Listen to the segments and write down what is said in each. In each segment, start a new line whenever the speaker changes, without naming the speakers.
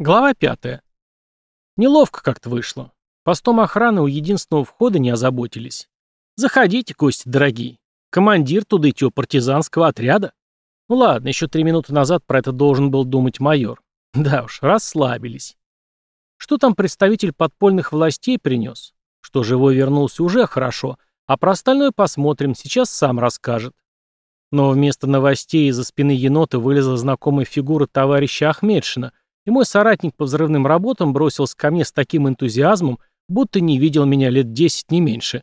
Глава пятая. Неловко как-то вышло. Постом охраны у единственного входа не озаботились. Заходите, гости дорогие. Командир туда идти партизанского отряда. Ну ладно, еще три минуты назад про это должен был думать майор. Да уж, расслабились. Что там представитель подпольных властей принес? Что живой вернулся уже хорошо, а про остальное посмотрим, сейчас сам расскажет. Но вместо новостей из-за спины енота вылезла знакомая фигура товарища Ахмедшина — и мой соратник по взрывным работам бросился ко мне с таким энтузиазмом, будто не видел меня лет десять, не меньше.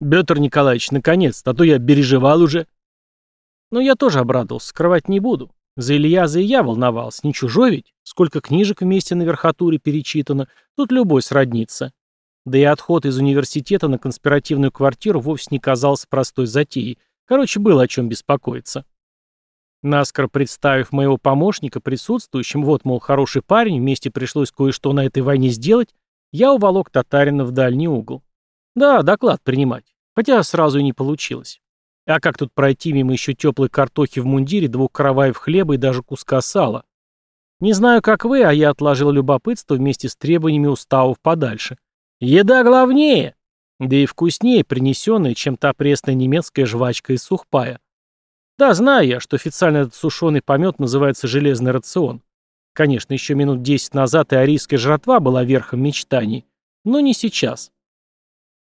«Бетр Николаевич, наконец-то, а то я переживал уже». Но я тоже обрадовался, скрывать не буду. За Ильяза и я волновался, не чужой ведь. Сколько книжек вместе на верхотуре перечитано, тут любой сроднится. Да и отход из университета на конспиративную квартиру вовсе не казался простой затеей. Короче, было о чем беспокоиться. Наскоро представив моего помощника присутствующим, вот, мол, хороший парень, вместе пришлось кое-что на этой войне сделать, я уволок татарина в дальний угол. Да, доклад принимать. Хотя сразу и не получилось. А как тут пройти мимо еще теплой картохи в мундире, двух караваев хлеба и даже куска сала? Не знаю, как вы, а я отложил любопытство вместе с требованиями уставов подальше. Еда главнее! Да и вкуснее принесенная, чем та пресная немецкая жвачка из сухпая. Да, знаю я, что официально этот сушеный помет называется железный рацион. Конечно, еще минут десять назад и арийская жратва была верхом мечтаний, но не сейчас.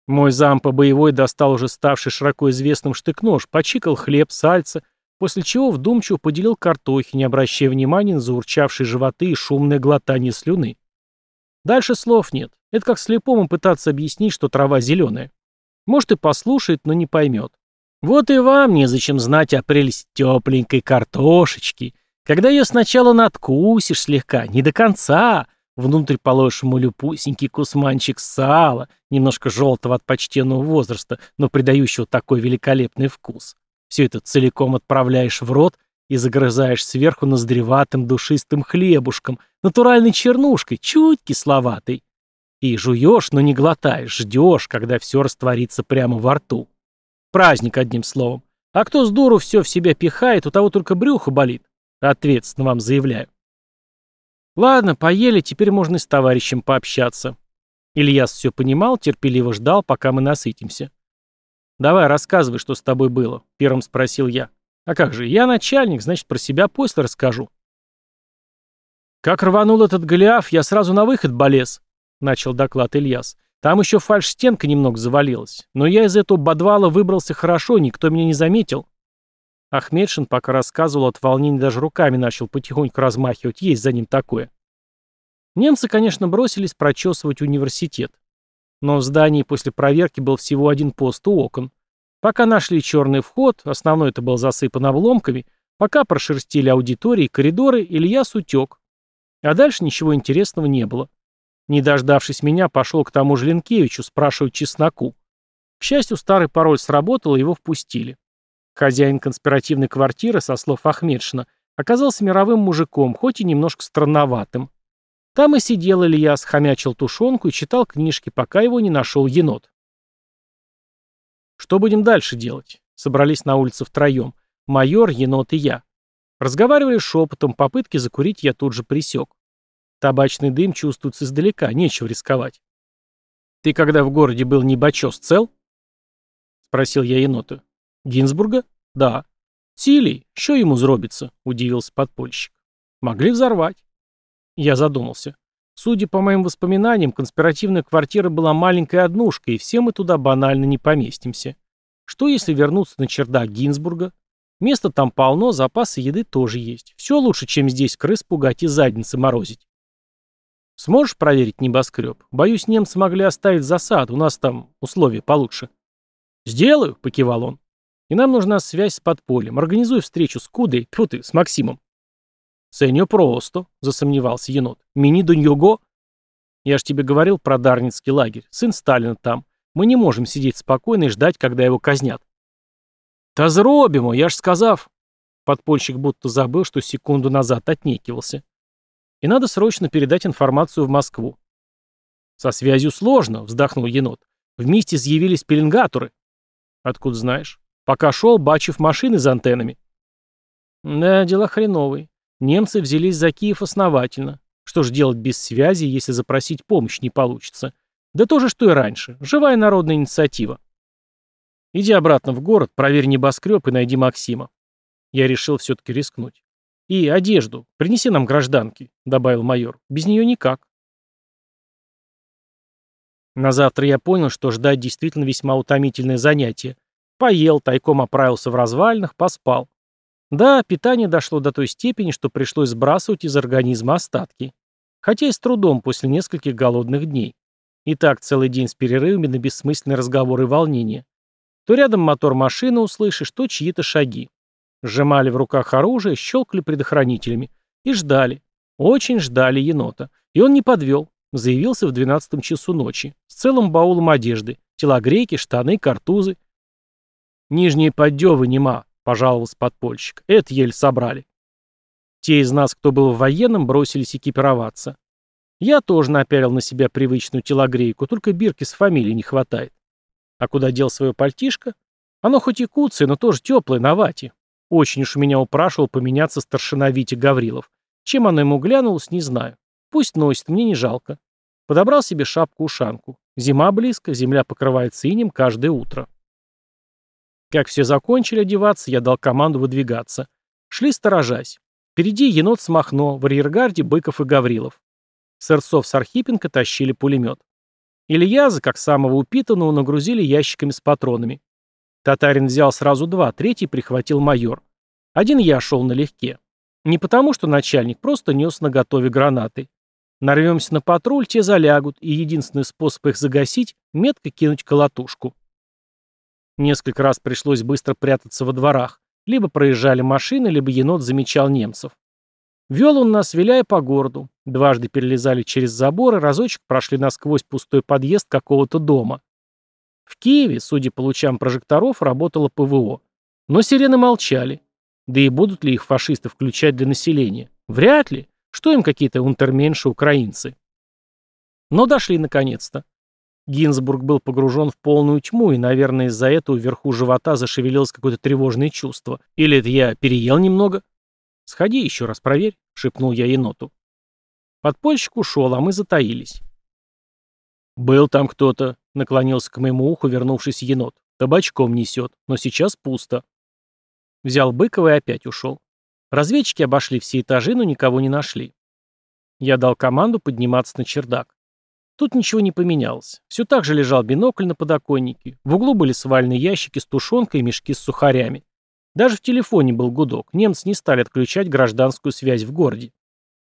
Мой зам по боевой достал уже ставший широко известным штык-нож, почикал хлеб, сальца, после чего вдумчиво поделил картохи, не обращая внимания на заурчавшие животы и шумное глотание слюны. Дальше слов нет. Это как слепому пытаться объяснить, что трава зеленая. Может и послушает, но не поймет. Вот и вам незачем знать о прелесть тепленькой картошечки. Когда ее сначала надкусишь слегка, не до конца, внутрь положишь малюпусенький кусманчик сала, немножко желтого от почтенного возраста, но придающего такой великолепный вкус. Все это целиком отправляешь в рот и загрызаешь сверху ноздреватым душистым хлебушком, натуральной чернушкой, чуть кисловатой. И жуешь, но не глотаешь, ждешь, когда все растворится прямо во рту. Праздник, одним словом. А кто с дуру все в себя пихает, у того только брюхо болит. Ответственно вам заявляю. Ладно, поели, теперь можно с товарищем пообщаться. Ильяс все понимал, терпеливо ждал, пока мы насытимся. «Давай, рассказывай, что с тобой было», — первым спросил я. «А как же, я начальник, значит, про себя после расскажу». «Как рванул этот Голиаф, я сразу на выход болез», — начал доклад Ильяс. Там еще фальш-стенка немного завалилась. Но я из этого подвала выбрался хорошо, никто меня не заметил. Ахмедшин, пока рассказывал от волнения, даже руками начал потихоньку размахивать. Есть за ним такое. Немцы, конечно, бросились прочесывать университет. Но в здании после проверки был всего один пост у окон. Пока нашли черный вход, основной это был засыпан обломками, пока прошерстили аудитории коридоры, Ильяс утек. А дальше ничего интересного не было. Не дождавшись меня, пошел к тому же Ленкевичу спрашивать чесноку. К счастью, старый пароль сработал, и его впустили. Хозяин конспиративной квартиры, со слов Ахмедшина, оказался мировым мужиком, хоть и немножко странноватым. Там и сидел Илья, схомячил тушенку и читал книжки, пока его не нашел енот. «Что будем дальше делать?» Собрались на улице втроем. Майор, енот и я. Разговаривали шепотом, попытки закурить я тут же присек. Табачный дым чувствуется издалека, нечего рисковать. «Ты когда в городе был небочес цел?» — спросил я енота. «Гинзбурга?» «Да». «Силий, что ему зробится?» — удивился подпольщик. «Могли взорвать». Я задумался. Судя по моим воспоминаниям, конспиративная квартира была маленькой однушкой, и все мы туда банально не поместимся. Что если вернуться на чердак Гинзбурга? Места там полно, запасы еды тоже есть. Все лучше, чем здесь крыс пугать и задницы морозить. Сможешь проверить небоскреб? Боюсь, немцы могли оставить засад, у нас там условия получше. Сделаю, покивал он. И нам нужна связь с подпольем. Организуй встречу с Кудой, тьфу ты, с Максимом. Ценю просто, засомневался енот. Мини Дуньего? Я ж тебе говорил про Дарницкий лагерь. Сын Сталина там. Мы не можем сидеть спокойно и ждать, когда его казнят. Та зробимо, я ж сказав. Подпольщик будто забыл, что секунду назад отнекивался и надо срочно передать информацию в Москву. «Со связью сложно», — вздохнул енот. «Вместе изъявились пеленгаторы». «Откуда знаешь?» «Пока шел, бачив машины с антеннами». «Да, дела хреновые. Немцы взялись за Киев основательно. Что ж делать без связи, если запросить помощь не получится? Да то же, что и раньше. Живая народная инициатива. Иди обратно в город, проверь небоскреб и найди Максима. Я решил все-таки рискнуть. И одежду. Принеси нам гражданки, добавил майор. Без нее никак. На завтра я понял, что ждать действительно весьма утомительное занятие. Поел, тайком оправился в развалинах, поспал. Да, питание дошло до той степени, что пришлось сбрасывать из организма остатки. Хотя и с трудом после нескольких голодных дней. И так целый день с перерывами на бессмысленные разговоры и волнения. То рядом мотор машины услышишь, то чьи-то шаги. Сжимали в руках оружие, щелкали предохранителями. И ждали. Очень ждали енота. И он не подвел. Заявился в двенадцатом часу ночи. С целым баулом одежды. Телогрейки, штаны, картузы. «Нижние поддевы нема», — пожаловался подпольщик. «Это еле собрали». Те из нас, кто был в военном, бросились экипироваться. Я тоже напялил на себя привычную телогрейку, только бирки с фамилией не хватает. А куда дел свое пальтишко? Оно хоть и куцое, но тоже теплое, на вате. Очень уж меня упрашивал поменяться старшина Витя Гаврилов. Чем оно ему глянулось, не знаю. Пусть носит, мне не жалко. Подобрал себе шапку-ушанку. Зима близко, земля покрывается инем каждое утро. Как все закончили одеваться, я дал команду выдвигаться. Шли сторожась. Впереди енот с Махно, в арьергарде Быков и Гаврилов. Сырцов с Архипенко тащили пулемет. Ильяза, как самого упитанного, нагрузили ящиками с патронами. Татарин взял сразу два, третий прихватил майор. Один я шел налегке. Не потому, что начальник просто нес на готове гранаты. Нарвемся на патруль, те залягут, и единственный способ их загасить — метко кинуть колотушку. Несколько раз пришлось быстро прятаться во дворах. Либо проезжали машины, либо енот замечал немцев. Вел он нас, виляя по городу. Дважды перелезали через заборы, разочек прошли насквозь пустой подъезд какого-то дома. В Киеве, судя по лучам прожекторов, работало ПВО. Но сирены молчали. Да и будут ли их фашисты включать для населения? Вряд ли. Что им какие-то унтерменши-украинцы? Но дошли наконец-то. Гинзбург был погружен в полную тьму, и, наверное, из-за этого вверху живота зашевелилось какое-то тревожное чувство. Или это я переел немного? «Сходи еще раз, проверь», — шепнул я еноту. Подпольщик ушел, а мы затаились. «Был там кто-то», — наклонился к моему уху, вернувшись енот. «Табачком несет, но сейчас пусто». Взял Быкова и опять ушел. Разведчики обошли все этажи, но никого не нашли. Я дал команду подниматься на чердак. Тут ничего не поменялось. Все так же лежал бинокль на подоконнике. В углу были свальные ящики с тушенкой и мешки с сухарями. Даже в телефоне был гудок. Немцы не стали отключать гражданскую связь в городе.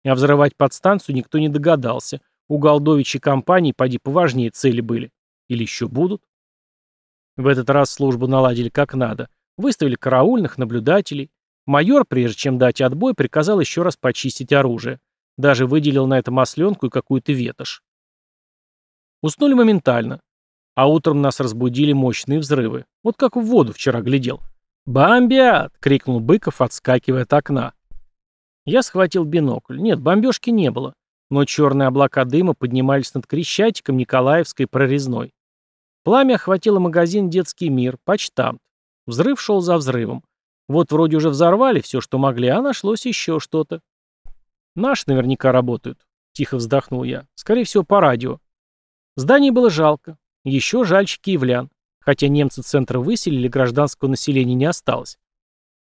А взрывать подстанцию никто не догадался. У Голдовичей компаний поди поважнее цели были. Или еще будут. В этот раз службу наладили как надо. Выставили караульных, наблюдателей. Майор, прежде чем дать отбой, приказал еще раз почистить оружие. Даже выделил на это масленку и какую-то ветошь. Уснули моментально. А утром нас разбудили мощные взрывы. Вот как в воду вчера глядел. «Бомбят!» — крикнул Быков, отскакивая от окна. Я схватил бинокль. Нет, бомбежки не было. Но черные облака дыма поднимались над Крещатиком, Николаевской прорезной. Пламя охватило магазин «Детский мир», почтамт. Взрыв шел за взрывом. Вот вроде уже взорвали все, что могли, а нашлось еще что-то. Наши наверняка работают. Тихо вздохнул я. Скорее всего, по радио. Зданий было жалко. Еще жальче киевлян. Хотя немцы центра выселили, гражданского населения не осталось.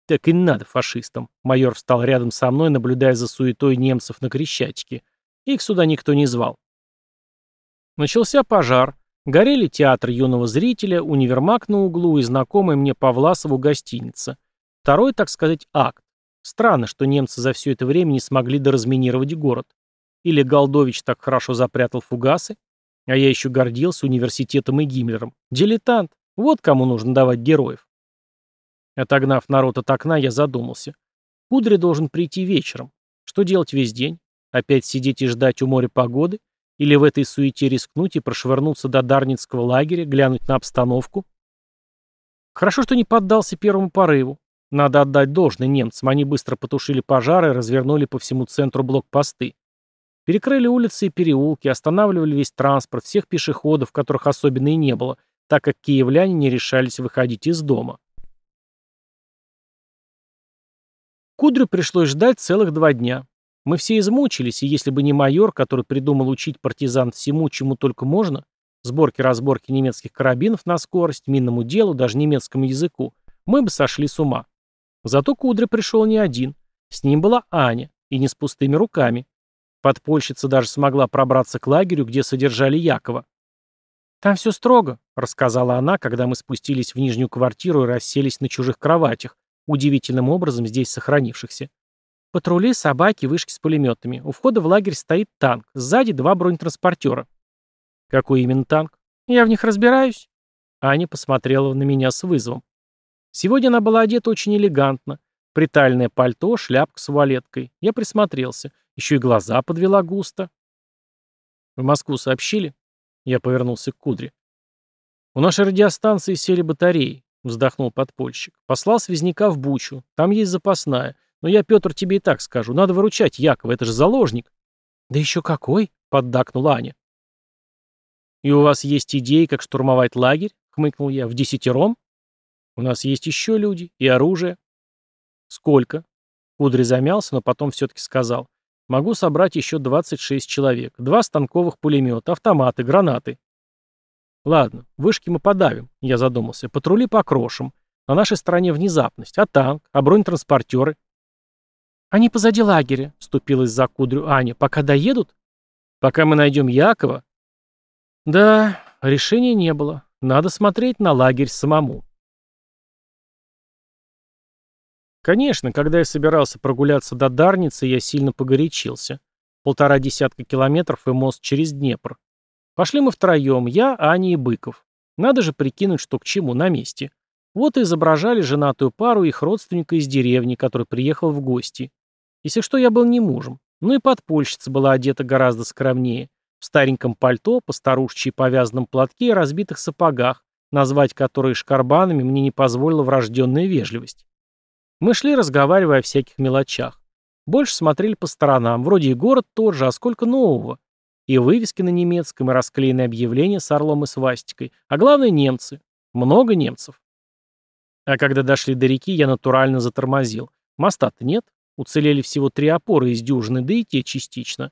Так и надо фашистам. Майор встал рядом со мной, наблюдая за суетой немцев на Крещатике. Их сюда никто не звал. Начался пожар. Горели театр юного зрителя, универмаг на углу и знакомая мне Павласову гостиница. Второй, так сказать, акт. Странно, что немцы за все это время не смогли доразминировать город. Или Голдович так хорошо запрятал фугасы? А я еще гордился университетом и Гиммлером. Дилетант. Вот кому нужно давать героев. Отогнав народ от окна, я задумался. Кудри должен прийти вечером. Что делать весь день? Опять сидеть и ждать у моря погоды? Или в этой суете рискнуть и прошвырнуться до Дарницкого лагеря, глянуть на обстановку? Хорошо, что не поддался первому порыву. Надо отдать должное немцам. Они быстро потушили пожары и развернули по всему центру блокпосты. Перекрыли улицы и переулки, останавливали весь транспорт, всех пешеходов, которых особенно и не было, так как киевляне не решались выходить из дома. Кудрю пришлось ждать целых два дня. Мы все измучились, и если бы не майор, который придумал учить партизан всему, чему только можно, сборке-разборке немецких карабинов на скорость, минному делу, даже немецкому языку, мы бы сошли с ума. Зато Кудря пришел не один. С ним была Аня, и не с пустыми руками. Подпольщица даже смогла пробраться к лагерю, где содержали Якова. «Там все строго», — рассказала она, когда мы спустились в нижнюю квартиру и расселись на чужих кроватях, удивительным образом здесь сохранившихся. Патрули, собаки, вышки с пулеметами. У входа в лагерь стоит танк, сзади два бронетранспортера. Какой именно танк? Я в них разбираюсь. Аня посмотрела на меня с вызовом. Сегодня она была одета очень элегантно. Притальное пальто, шляпка с вуалеткой. Я присмотрелся. Еще и глаза подвела густо. В Москву сообщили? Я повернулся к Кудре. У нашей радиостанции сели батареи, вздохнул подпольщик. Послал связняка в Бучу. Там есть запасная. Но я, Петр, тебе и так скажу. Надо выручать Якова, это же заложник. Да еще какой? Поддакнула Аня. «И у вас есть идеи, как штурмовать лагерь?» — хмыкнул я. «В десятером?» «У нас есть еще люди и оружие». «Сколько?» Кудри замялся, но потом все-таки сказал. «Могу собрать еще 26 человек. Два станковых пулемета, автоматы, гранаты». «Ладно, вышки мы подавим», — я задумался. «Патрули покрошим. На нашей стороне внезапность. А танк? А бронетранспортеры?» «Они позади лагеря», — вступилась за Кудрю Аня. «Пока доедут?» «Пока мы найдем Якова, да, решения не было. Надо смотреть на лагерь самому. Конечно, когда я собирался прогуляться до Дарницы, я сильно погорячился. Полтора десятка километров и мост через Днепр. Пошли мы втроем, я, Аня и Быков. Надо же прикинуть, что к чему, на месте. Вот и изображали женатую пару их родственника из деревни, который приехал в гости. Если что, я был не мужем. Ну и подпольщица была одета гораздо скромнее. В стареньком пальто, по старушечьи повязанном платке и разбитых сапогах, назвать которые шкарбанами мне не позволила врожденная вежливость. Мы шли, разговаривая о всяких мелочах. Больше смотрели по сторонам, вроде и город тот же, а сколько нового. И вывески на немецком, и расклеенные объявления с орлом и свастикой. А главное немцы. Много немцев. А когда дошли до реки, я натурально затормозил. Моста-то нет. Уцелели всего три опоры из дюжины, да и те частично.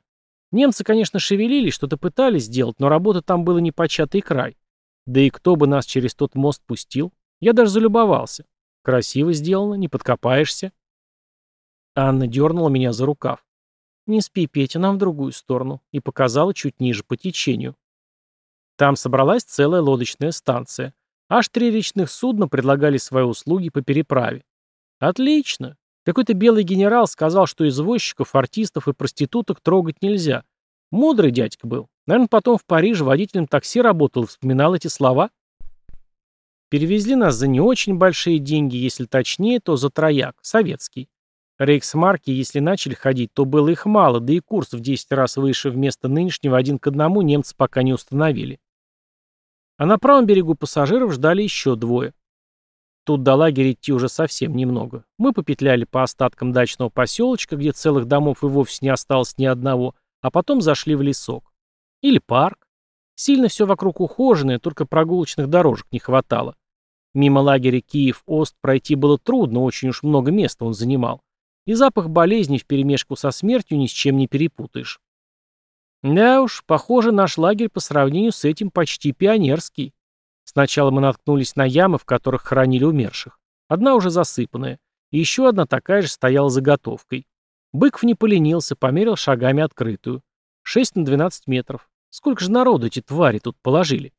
Немцы, конечно, шевелились, что-то пытались сделать, но работа там была непочатый край. Да и кто бы нас через тот мост пустил? Я даже залюбовался. Красиво сделано, не подкопаешься. Анна дернула меня за рукав. «Не спи, Петя, нам в другую сторону», и показала чуть ниже по течению. Там собралась целая лодочная станция. Аж три речных судна предлагали свои услуги по переправе. Отлично. Какой-то белый генерал сказал, что извозчиков, артистов и проституток трогать нельзя. Мудрый дядька был. Наверное, потом в Париже водителем такси работал вспоминал эти слова. Перевезли нас за не очень большие деньги, если точнее, то за трояк, советский. Рейхсмарки, если начали ходить, то было их мало, да и курс в 10 раз выше вместо нынешнего один к одному немцы пока не установили. А на правом берегу пассажиров ждали еще двое. Тут до лагеря идти уже совсем немного. Мы попетляли по остаткам дачного поселочка, где целых домов и вовсе не осталось ни одного, а потом зашли в лесок. Или парк. Сильно все вокруг ухоженное, только прогулочных дорожек не хватало. Мимо лагеря Киев-Ост пройти было трудно, очень уж много места он занимал. И запах болезни вперемешку со смертью ни с чем не перепутаешь. Да уж, похоже, наш лагерь по сравнению с этим почти пионерский. Сначала мы наткнулись на ямы, в которых хоронили умерших. Одна уже засыпанная, и еще одна такая же стояла заготовкой. Быков не поленился, померил шагами открытую. 6 на 12 метров. Сколько же народу эти твари тут положили?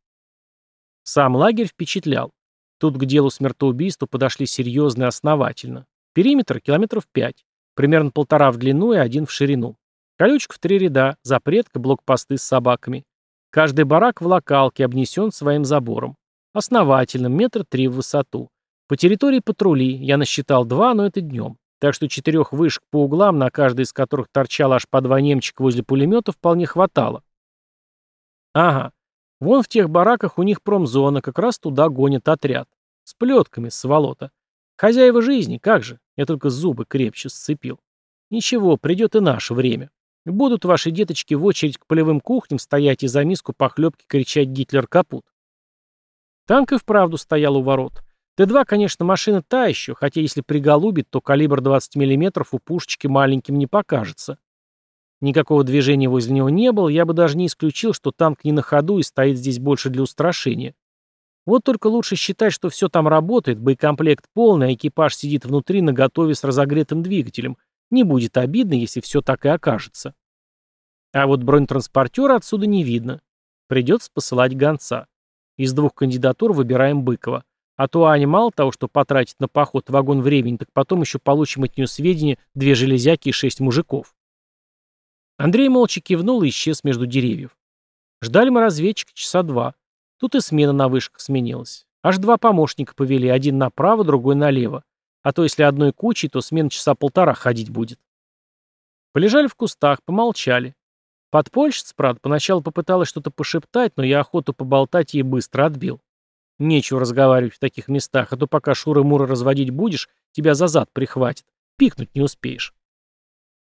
Сам лагерь впечатлял. Тут к делу смертоубийства подошли серьезно и основательно. Периметр километров 5, примерно полтора в длину и один в ширину. Колючек в три ряда, запретка, блокпосты с собаками. Каждый барак в локалке обнесен своим забором. Основательным, метр три в высоту. По территории патрули, я насчитал два, но это днем. Так что четырех вышек по углам, на каждой из которых торчало аж по два немчика возле пулемета, вполне хватало. Ага, вон в тех бараках у них промзона, как раз туда гонит отряд. С плетками, с сволота. Хозяева жизни, как же, я только зубы крепче сцепил. Ничего, придет и наше время. Будут ваши деточки в очередь к полевым кухням стоять и за миску похлебки кричать «Гитлер капут». Танк и вправду стоял у ворот. Т-2, конечно, машина та еще, хотя если приголубит, то калибр 20 мм у пушечки маленьким не покажется. Никакого движения возле него не было, я бы даже не исключил, что танк не на ходу и стоит здесь больше для устрашения. Вот только лучше считать, что все там работает, боекомплект полный, а экипаж сидит внутри на готове с разогретым двигателем. Не будет обидно, если все так и окажется. А вот бронетранспортера отсюда не видно. Придется посылать гонца. Из двух кандидатур выбираем Быкова. А то Аня мало того, что потратит на поход вагон времени, так потом еще получим от нее сведения две железяки и шесть мужиков. Андрей молча кивнул и исчез между деревьев. Ждали мы разведчика часа два. Тут и смена на вышках сменилась. Аж два помощника повели, один направо, другой налево. А то если одной кучей, то смена часа полтора ходить будет. Полежали в кустах, помолчали. Подпольщица, правда, поначалу попыталась что-то пошептать, но я охоту поболтать ей быстро отбил. Нечего разговаривать в таких местах, а то пока шуры-муры разводить будешь, тебя за зад прихватит. Пикнуть не успеешь.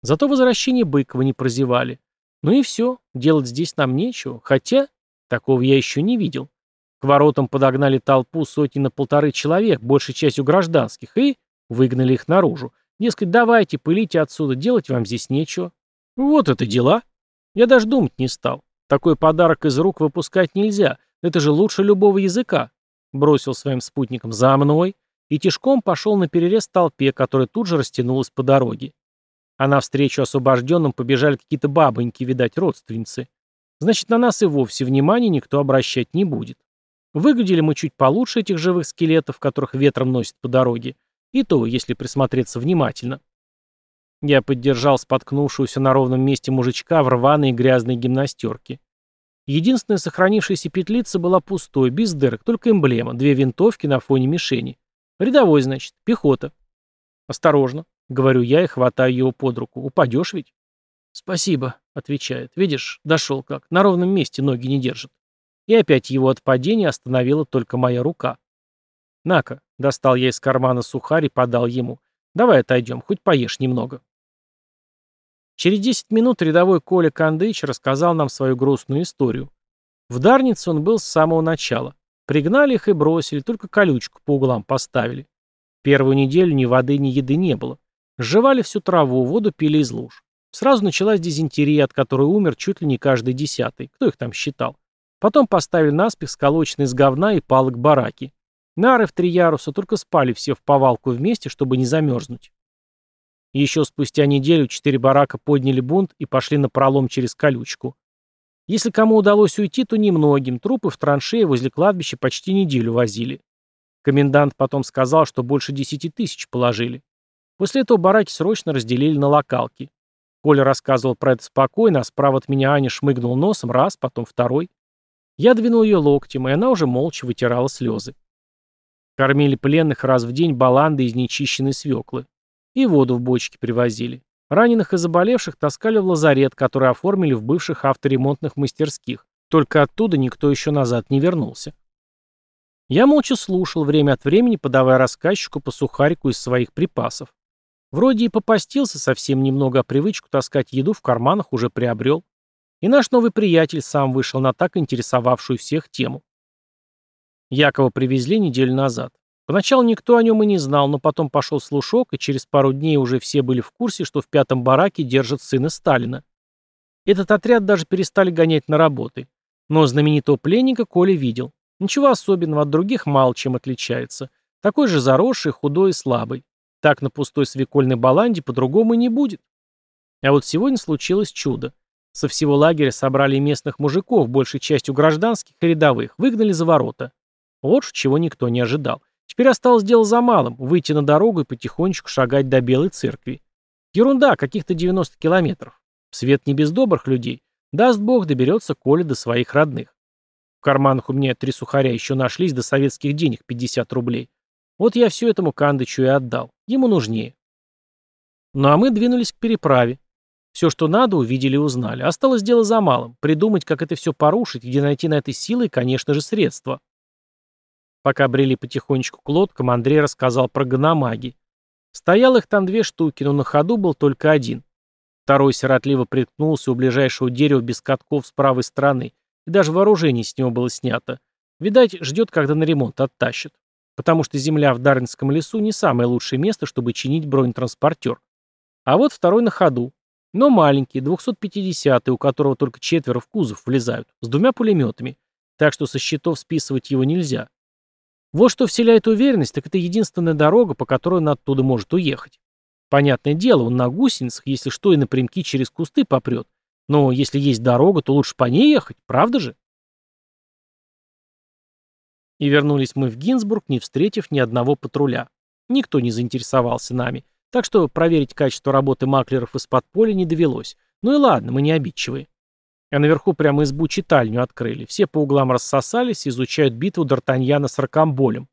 Зато возвращение Быкова не прозевали. Ну и все, делать здесь нам нечего, хотя такого я еще не видел. К воротам подогнали толпу сотни на полторы человек, большей частью гражданских, и выгнали их наружу. Дескать, давайте, пылите отсюда, делать вам здесь нечего. Вот это дела. Я даже думать не стал. Такой подарок из рук выпускать нельзя. Это же лучше любого языка. Бросил своим спутникам за мной и тишком пошел на перерез толпе, которая тут же растянулась по дороге. А навстречу освобожденным побежали какие-то бабоньки, видать, родственницы. Значит, на нас и вовсе внимания никто обращать не будет. Выглядели мы чуть получше этих живых скелетов, которых ветром носит по дороге. И то, если присмотреться внимательно. Я поддержал споткнувшуюся на ровном месте мужичка в рваной и грязной гимнастерке. Единственная сохранившаяся петлица была пустой, без дырок, только эмблема, две винтовки на фоне мишени. Рядовой, значит, пехота. Осторожно. Говорю я и хватаю его под руку. Упадешь ведь? Спасибо, отвечает. Видишь, дошел как. На ровном месте ноги не держит. И опять его от падения остановила только моя рука. На-ка, достал я из кармана сухарь и подал ему. Давай отойдем, хоть поешь немного. Через 10 минут рядовой Коля Кандыч рассказал нам свою грустную историю. В Дарнице он был с самого начала. Пригнали их и бросили, только колючку по углам поставили. Первую неделю ни воды, ни еды не было. Сживали всю траву, воду пили из луж. Сразу началась дизентерия, от которой умер чуть ли не каждый десятый. Кто их там считал? Потом поставили наспех сколоченные из говна и палок бараки. Нары в три яруса, только спали все в повалку вместе, чтобы не замерзнуть. Еще спустя неделю четыре барака подняли бунт и пошли на пролом через колючку. Если кому удалось уйти, то немногим. Трупы в траншее возле кладбища почти неделю возили. Комендант потом сказал, что больше десяти тысяч положили. После этого бараки срочно разделили на локалки. Коля рассказывал про это спокойно, а справа от меня Аня шмыгнул носом раз, потом второй. Я двинул ее локтем, и она уже молча вытирала слезы. Кормили пленных раз в день баланды из нечищенной свеклы. И воду в бочке привозили. Раненых и заболевших таскали в лазарет, который оформили в бывших авторемонтных мастерских. Только оттуда никто еще назад не вернулся. Я молча слушал, время от времени подавая рассказчику по сухарику из своих припасов. Вроде и попастился совсем немного, а привычку таскать еду в карманах уже приобрел. И наш новый приятель сам вышел на так интересовавшую всех тему. Якова привезли неделю назад. Поначалу никто о нем и не знал, но потом пошел слушок, и через пару дней уже все были в курсе, что в пятом бараке держат сына Сталина. Этот отряд даже перестали гонять на работы. Но знаменитого пленника Коля видел. Ничего особенного, от других мало чем отличается. Такой же заросший, худой и слабый. Так на пустой свекольной баланде по-другому и не будет. А вот сегодня случилось чудо. Со всего лагеря собрали местных мужиков, большей частью гражданских и рядовых, выгнали за ворота. Вот чего никто не ожидал. Теперь осталось дело за малым – выйти на дорогу и потихонечку шагать до Белой церкви. Ерунда, каких-то 90 километров. Свет не без добрых людей. Даст бог, доберется Коля до своих родных. В карманах у меня три сухаря еще нашлись до советских денег 50 рублей. Вот я все этому Кандычу и отдал. Ему нужнее. Ну а мы двинулись к переправе. Все, что надо, увидели и узнали. Осталось дело за малым. Придумать, как это все порушить, где найти на этой силы конечно же, средства. Пока брели потихонечку к лодкам, Андрей рассказал про гономаги. Стоял их там две штуки, но на ходу был только один. Второй сиротливо приткнулся у ближайшего дерева без катков с правой стороны, и даже вооружение с него было снято. Видать, ждет, когда на ремонт оттащат потому что земля в Дарнском лесу не самое лучшее место, чтобы чинить бронетранспортер. А вот второй на ходу. Но маленький, 250-й, у которого только четверо в кузов влезают, с двумя пулеметами, так что со счетов списывать его нельзя. Вот что вселяет уверенность, так это единственная дорога, по которой он оттуда может уехать. Понятное дело, он на гусеницах, если что, и напрямки через кусты попрет. Но если есть дорога, то лучше по ней ехать, правда же? И вернулись мы в Гинзбург, не встретив ни одного патруля. Никто не заинтересовался нами. Так что проверить качество работы маклеров из-под поля не довелось. Ну и ладно, мы не обидчивые. А наверху прямо избу-читальню открыли. Все по углам рассосались изучают битву Д'Артаньяна с Рокамболем.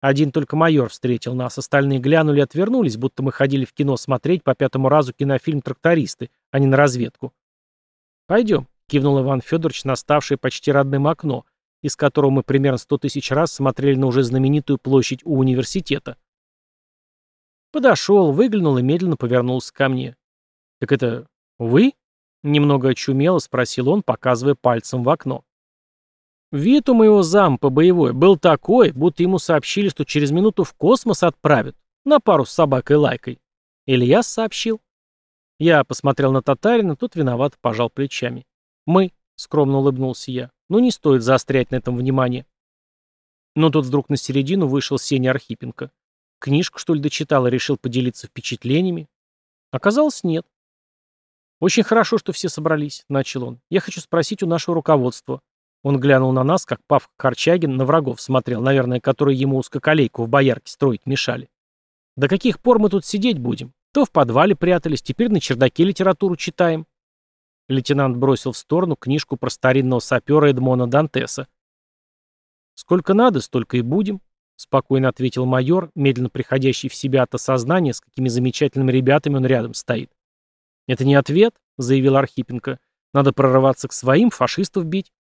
Один только майор встретил нас, остальные глянули и отвернулись, будто мы ходили в кино смотреть по пятому разу кинофильм «Трактористы», а не на разведку. «Пойдем», — кивнул Иван Федорович на ставшее почти родным окно, из которого мы примерно сто тысяч раз смотрели на уже знаменитую площадь у университета. Подошел, выглянул и медленно повернулся ко мне. «Так это вы?» — немного очумело спросил он, показывая пальцем в окно. Вид у моего зампа боевой был такой, будто ему сообщили, что через минуту в космос отправят, на пару с собакой-лайкой. Ильяс сообщил. Я посмотрел на татарина, тот виноват пожал плечами. «Мы», — скромно улыбнулся я, — «ну не стоит заострять на этом внимание». Но тут вдруг на середину вышел Сеня Архипенко. Книжку, что ли, дочитал и решил поделиться впечатлениями? Оказалось, нет. «Очень хорошо, что все собрались», — начал он. «Я хочу спросить у нашего руководства». Он глянул на нас, как Павка Корчагин на врагов смотрел, наверное, которые ему узкоколейку в боярке строить мешали. «До каких пор мы тут сидеть будем? То в подвале прятались, теперь на чердаке литературу читаем». Лейтенант бросил в сторону книжку про старинного сапера Эдмона Дантеса. «Сколько надо, столько и будем», спокойно ответил майор, медленно приходящий в себя от осознания, с какими замечательными ребятами он рядом стоит. «Это не ответ», — заявил Архипенко. «Надо прорываться к своим, фашистов бить».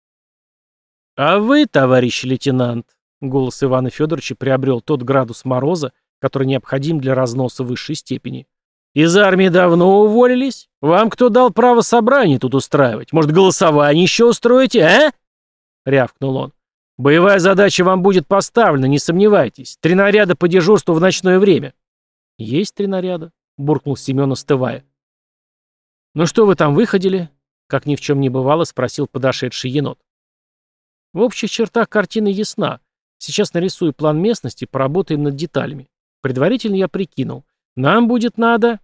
«А вы, товарищ лейтенант», — голос Ивана Федоровича приобрел тот градус мороза, который необходим для разноса высшей степени. «Из армии давно уволились? Вам кто дал право собрание тут устраивать? Может, голосование еще устроите, а?» — рявкнул он. Боевая задача вам будет поставлена, не сомневайтесь. Три наряда по дежурству в ночное время. Есть три наряда, буркнул Семен, остывая. Ну что вы там выходили? Как ни в чем не бывало, спросил подошедший енот. В общих чертах картина ясна. Сейчас нарисую план местности, поработаем над деталями. Предварительно я прикинул. Нам будет надо...